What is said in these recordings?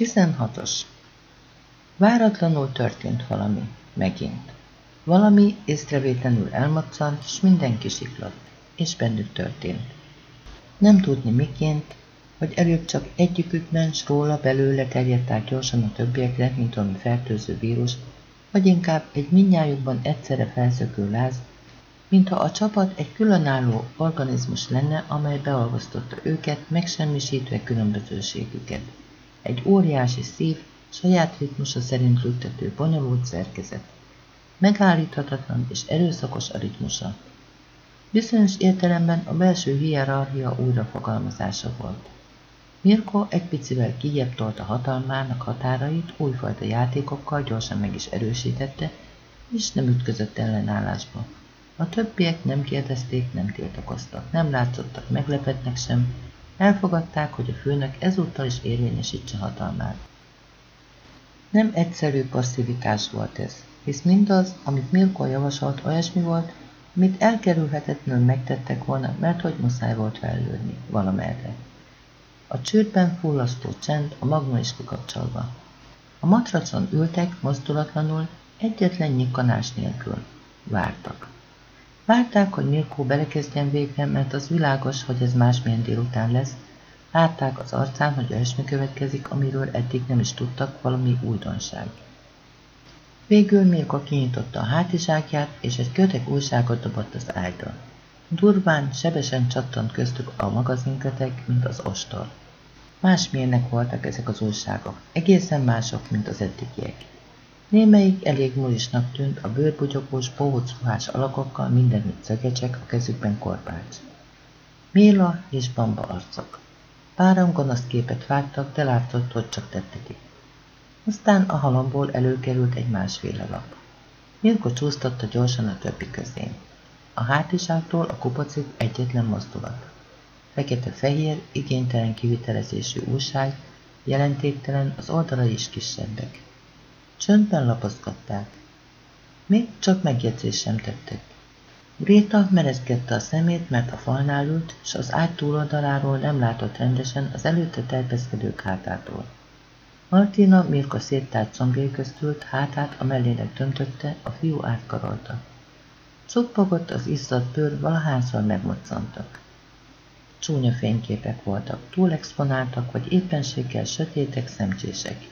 16-os. Váratlanul történt valami, megint. Valami észrevétlenül elmaccant, s mindenki siklott, és bennük történt. Nem tudni miként, hogy előbb csak egyikükben s róla belőle terjedt át gyorsan a többiekre, mint valami fertőző vírus, vagy inkább egy minnyájukban egyszerre felszökő láz, mintha a csapat egy különálló organizmus lenne, amely beolvasztotta őket, megsemmisítve különbözőségüket. Egy óriási szív, saját ritmusa szerint lüktető bonyolult szerkezet. Megállíthatatlan és erőszakos a ritmusa. Bizonyos értelemben a belső hierarchia újrafogalmazása volt. Mirko egy picivel kijebb tolta hatalmának határait, újfajta játékokkal gyorsan meg is erősítette, és nem ütközött ellenállásba. A többiek nem kérdezték, nem tiltakoztak, nem látszottak meglepetnek sem, elfogadták, hogy a főnök ezúttal is érvényesítse hatalmát. Nem egyszerű passzivitás volt ez, hisz mindaz, amit Mirko javasolt, olyasmi volt, amit elkerülhetetlenül megtettek volna, mert hogy muszáj volt fellőni valamerre. A csőrben fullasztó csend, a magma is kikapcsolva. A matracon ültek, mozdulatlanul, egyetlen nyikkanás nélkül. Vártak. Várták, hogy Mirko belekezdjen végre, mert az világos, hogy ez másmilyen délután lesz. Látták az arcán, hogy olyasmi következik, amiről eddig nem is tudtak, valami újdonság. Végül Mirko kinyitotta a hátizsákját, és egy kötek újságot dobott az ágyra. Durván, sebesen csattant köztük a magazinkötek, mint az ostor. Másmilyenek voltak ezek az újságok, egészen mások, mint az eddigiek. Némelyik elég mulisnak tűnt a bőrbugyogós, bohóc alakokkal, mindenütt szögecsek, a kezükben korpács. Méla és bamba arcok. Páran gonosz képet vágtak, de látszott, hogy csak tettek Aztán a halomból előkerült egy másféle lap. Milko csúsztatta gyorsan a többi közé. A hátizsáktól a kupacig egyetlen mozdulat. Fekete-fehér, igénytelen kivitelezésű újság, jelentéktelen, az oldalai is kisebbek. Csöndben lapozgatták. Még csak megjegyzés sem tettek. Gréta merezgette a szemét, mert a falnál ült, és az ágy túloldaláról nem látott rendesen az előtte terpeszkedők hátától. Martina Mirka széttárt combjai közt ült, hátát a mellének döntötte, a fiú átkarolta. Cuppogott az izzadt bőr, valahányszor megmoccantak. Csúnya fényképek voltak, túl exponáltak, vagy éppenséggel sötétek, szemcsések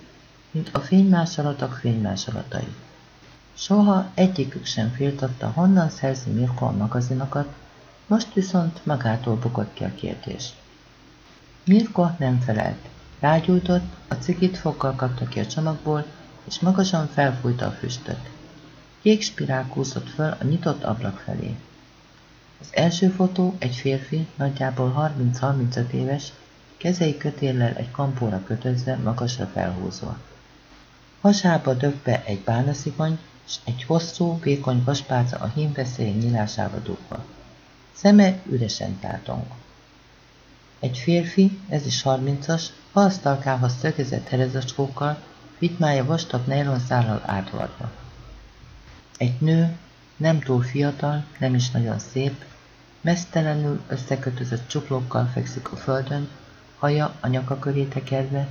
mint a fénymásolatok fénymásolatai. Soha egyikük sem féltatta, honnan szerzi Mirko a magazinokat, most viszont magától bukott ki a kérdés. Mirko nem felelt. Rágyújtott, a cigit fokkal kapta ki a csomagból, és magasan felfújta a füstöt. Kék spirál kúszott föl a nyitott ablak felé. Az első fotó egy férfi, nagyjából 30-35 éves, kezei kötéllel egy kampóra kötözve, magasra felhúzva. Hasába dögbe egy bálnaszigony, s egy hosszú, vékony vaspálca a hímveszély nyilásába dugva. Szeme üresen tátong. Egy férfi, ez is harmincas, halasztalkához szögezett herezacskókkal, vitmája vastag nejlonszállal átvarva. Egy nő, nem túl fiatal, nem is nagyon szép, mesztelenül összekötözött csuklókkal fekszik a földön, haja a nyaka köré tekerve,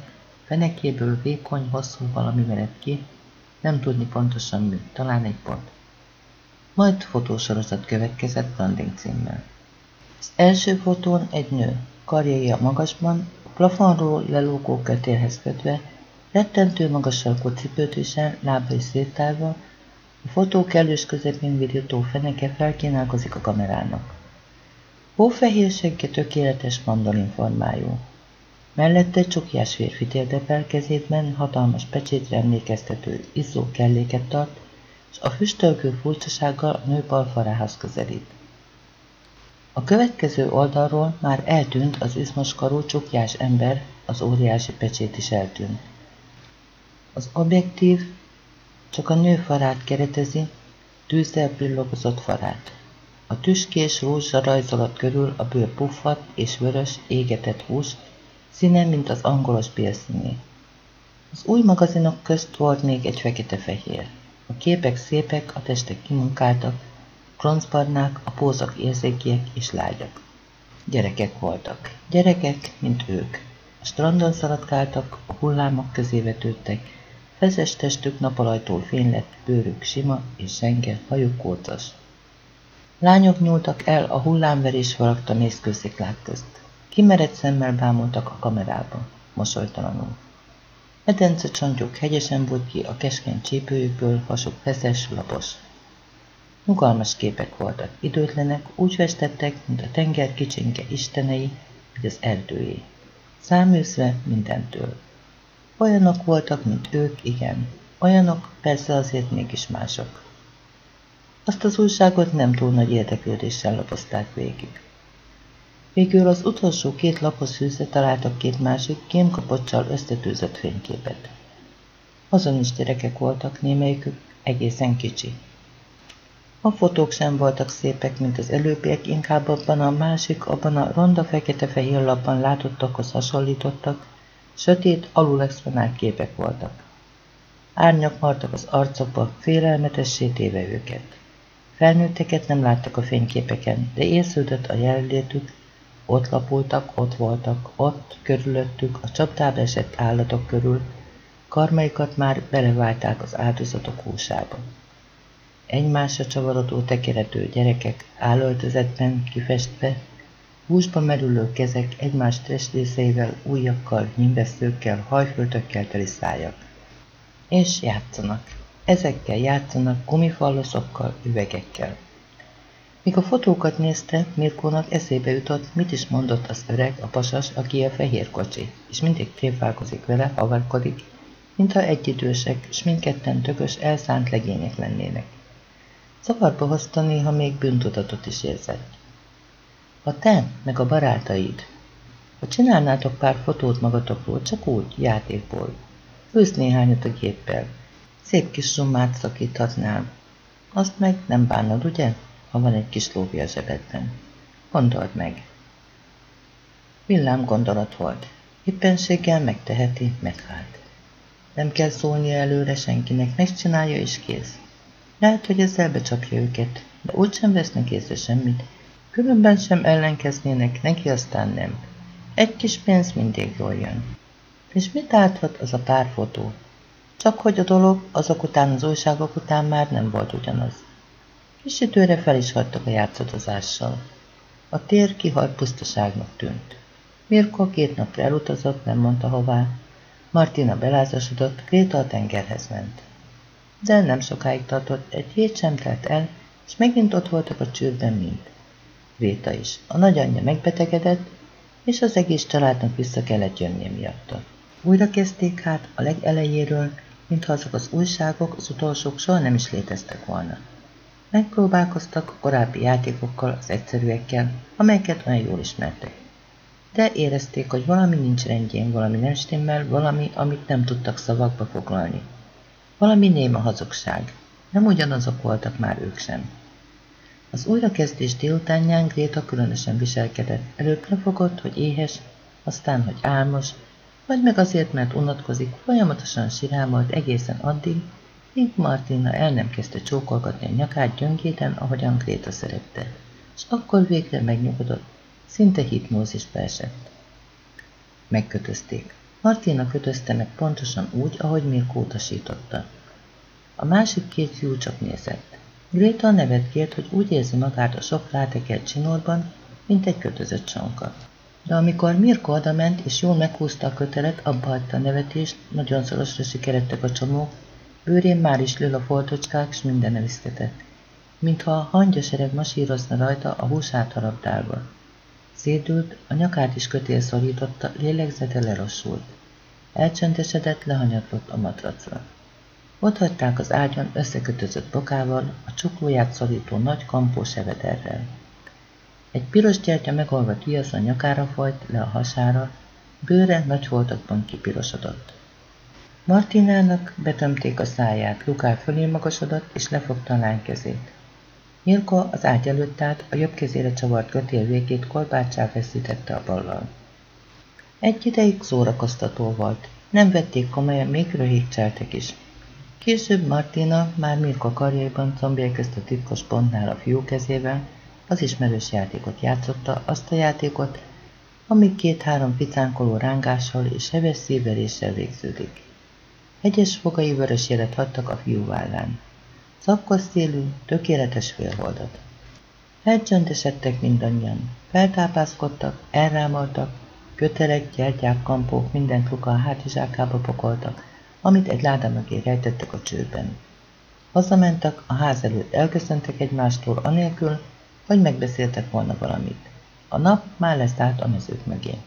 Fenekéből vékony, hosszú valami mered ki, nem tudni pontosan mi, talán egy pont. Majd fotósorozat következett branding címmel. Az első fotón egy nő, karjai a magasban, a plafonról lelógó kötélhez kötve, rettentő magas sarkú cipőt visel, lábai széttárva, a fotó kellős közepén virító feneke felkínálkozik a kamerának. Hófehér segge tökéletes mandolin formájú. Mellette csukjás férfi térdepel kezében hatalmas pecsétre emlékeztető izzó kelléket tart, és a füstölgő furcsasággal a nő balfarához közelít. A következő oldalról már eltűnt az izmos karú csukjás ember, az óriási pecsét is eltűnt. Az objektív csak a nő farát keretezi, tűzzel billogozott farát. A tüskés rózsa rajzolat körül a bőr puffat és vörös, égetett hús, Színe, mint az angolos bélszíné. Az új magazinok közt volt még egy fekete-fehér. A képek szépek, a testek kimunkáltak, bronzbarnák, a pózak érzékiek és lágyak. Gyerekek voltak. Gyerekek, mint ők. A strandon szaladkáltak, a hullámok közé vetődtek, fezes testük napalajtól fénylett, bőrük sima és zsenge, hajuk kócas. Lányok nyúltak el a hullámverés faragta mészkősziklák közt. Kimerett szemmel bámultak a kamerába, mosolytalanul. Medence csontjuk hegyesen volt ki a keskeny csípőjükből, hasuk feszes, lapos. Mugalmas képek voltak, időtlenek, úgy festettek, mint a tenger kicsinke istenei, vagy az erdőjé. Száműzve mindentől. Olyanok voltak, mint ők, igen. Olyanok, persze azért mégis mások. Azt az újságot nem túl nagy érdeklődéssel lapozták végig. Végül az utolsó két laphoz fűzve találtak két másik kémkapocsal összetűzött fényképet. Azon is gyerekek voltak, némelyikük egészen kicsi. A fotók sem voltak szépek, mint az előbbiek, inkább abban a másik, abban a ronda fekete-fehér lapban látottakhoz hasonlítottak, sötét, alulexponált képek voltak. Árnyak martak az arcokba, félelmetessé téve őket. Felnőtteket nem láttak a fényképeken, de érződött a jelenlétük, ott lapultak, ott voltak, ott, körülöttük, a csapdába esett állatok körül, karmaikat már beleválták az áldozatok húsába. Egymásra csavarodó tekerető gyerekek állöltözetben kifestve, húsba merülő kezek egymás testrészeivel, ujjakkal, nyímbeszőkkel, hajföltökkel teli szájak. És játszanak. Ezekkel játszanak gumifallosokkal, üvegekkel. Míg a fotókat nézte, Mirkónak eszébe jutott, mit is mondott az öreg, a pasas, aki a fehér kocsi, és mindig tréfálkozik vele, havarkodik, mintha egyidősek, s mindketten tökös, elszánt legények lennének. Zavarba hozta néha még bűntudatot is érzett. Ha te, meg a barátaid, ha csinálnátok pár fotót magatokról, csak úgy, játékból, főz néhányat a géppel, szép kis summát szakíthatnál, azt meg nem bánod, ugye? Ha van egy kis lóvi a zsebedben. Gondold meg. Villám gondolat volt. Éppenséggel megteheti, meghált. Nem kell szólnia előre senkinek, megcsinálja és kész. Lehet, hogy ezzel becsapja őket, de úgysem vesznek észre semmit. Különben sem ellenkeznének, neki aztán nem. Egy kis pénz mindig jól jön. És mit áthat az a pár fotó? Csak hogy a dolog azok után az újságok után már nem volt ugyanaz. Kis időre fel is hagytak a játszadozással. A tér kihalt pusztaságnak tűnt. Mirko két napra elutazott, nem mondta hová. Martina belázasodott, Gréta a tengerhez ment. De nem sokáig tartott, egy hét sem telt el, és megint ott voltak a csőrben mind. Gréta is. A nagyanyja megbetegedett, és az egész családnak vissza kellett jönnie miatta. Újra kezdték hát a legelejéről, mintha azok az újságok, az utolsók soha nem is léteztek volna. Megpróbálkoztak a korábbi játékokkal, az egyszerűekkel, amelyeket olyan jól ismertek. De érezték, hogy valami nincs rendjén, valami nem stimmel, valami, amit nem tudtak szavakba foglalni. Valami néma hazugság. Nem ugyanazok voltak már ők sem. Az újrakezdés délutánján Gréta különösen viselkedett. Előbb lefogott, hogy éhes, aztán, hogy álmos, vagy meg azért, mert unatkozik, folyamatosan sirámolt egészen addig, míg Martina el nem kezdte csókolgatni a nyakát gyöngéden, ahogyan Gréta szerette, és akkor végre megnyugodott, szinte hipnózisba esett. Megkötözték. Martina kötözte meg pontosan úgy, ahogy Mirko utasította. A másik két fiú csak nézett. Gréta nevet kért, hogy úgy érzi magát a sok rátekert csinorban, mint egy kötözött sonka. De amikor Mirko odament és jól meghúzta a kötelet, abba hagyta a nevetést, nagyon szorosra sikeredtek a csomók, Bőrén már is lől a foltocskák, s minden elisztetett. Mintha a hangyasereg masírozna rajta a húsát harabdálva. Szédült, a nyakát is kötél szorította, lélegzete lerossult. Elcsendesedett, lehanyatlott a matracra. Ott hagyták az ágyon összekötözött bokával, a csuklóját szorító nagy kampós evederrel. Egy piros gyertya megolvadt viasz a nyakára folyt, le a hasára, bőre nagy foltokban kipirosodott. Martinának betömték a száját, Lukál fölé magasodott, és lefogta a lány kezét. Mirko az ágy előtt állt, a jobb kezére csavart kötél végét kolbácsá feszítette a ballal. Egy ideig szórakoztató volt. Nem vették komolyan, még röhégcseltek is. Később Martina már Mirko karjaiban combjai közt a titkos pontnál a fiú kezével, az ismerős játékot játszotta, azt a játékot, amíg két-három ficánkoló rángással és heves szívveréssel végződik. Hegyes fogai vörös hattak a fiú vállán. Szapkos szélű, tökéletes félholdat. Elcsöndesedtek mindannyian. Feltápászkodtak, elrámoltak, kötelek, gyertyák, kampók mindent Luka a hátizsákába pokoltak, amit egy láda mögé rejtettek a csőben. Hazamentek, a ház előtt elköszöntek egymástól anélkül, hogy megbeszéltek volna valamit. A nap már leszállt a mezők mögé.